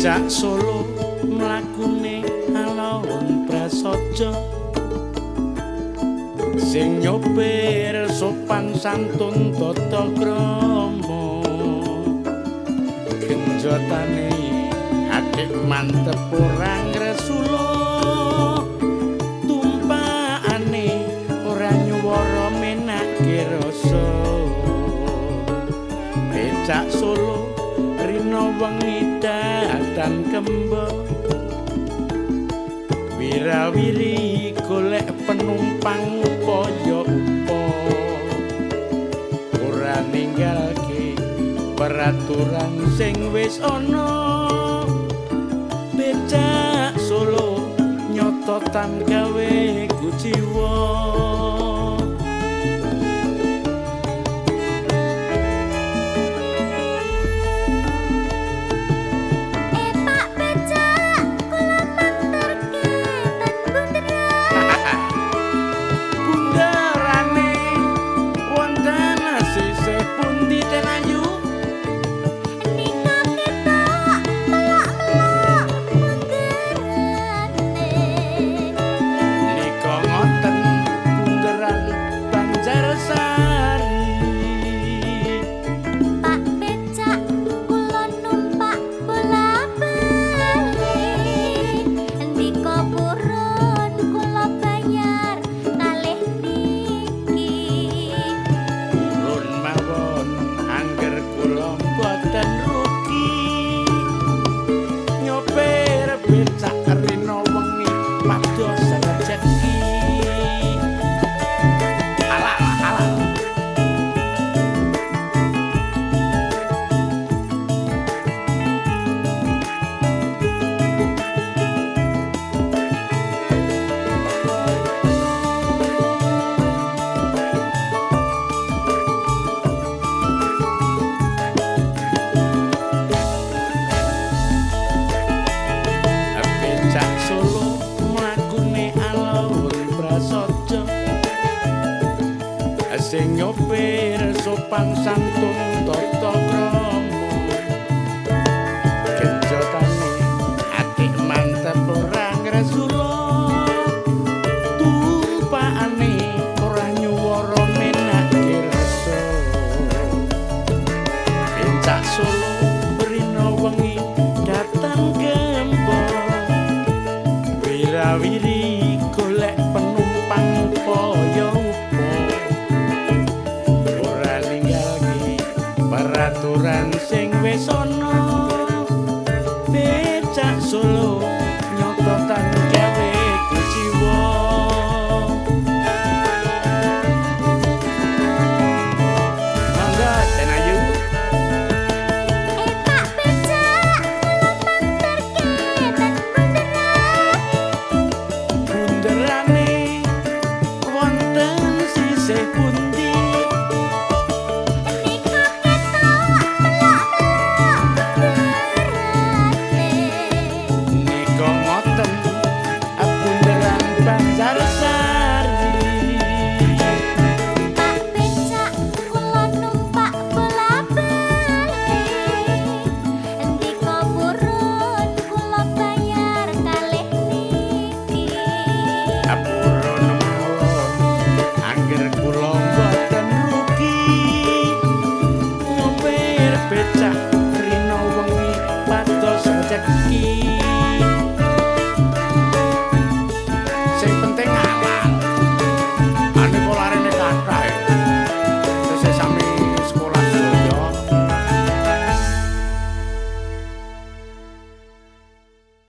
Becak solo Sing nyopir sopan santun tata krama. Genjotane adik mantep ora ngresula Tumpakane ora nyuwara menake rasa. Becak solo rino wengi datan kembo Wirawiri golek penumpang upaya upo Ora ninggalke peraturan sing wis ana. Becak solo nyototan gawe kuciwa sing nyopir sopan santun tata krama genjotane atik mantep ora ngresula tumpakane ora nyuwara menake rasa becak solo rino wengi datang gembok wirawiri peraturan sing wis ana becak solo nyototan gawe kuciwa. Mangga ten ayu Eh Pak Becak, kula manturke ten bunderan. bunderane wonten sisih pundi Jackie.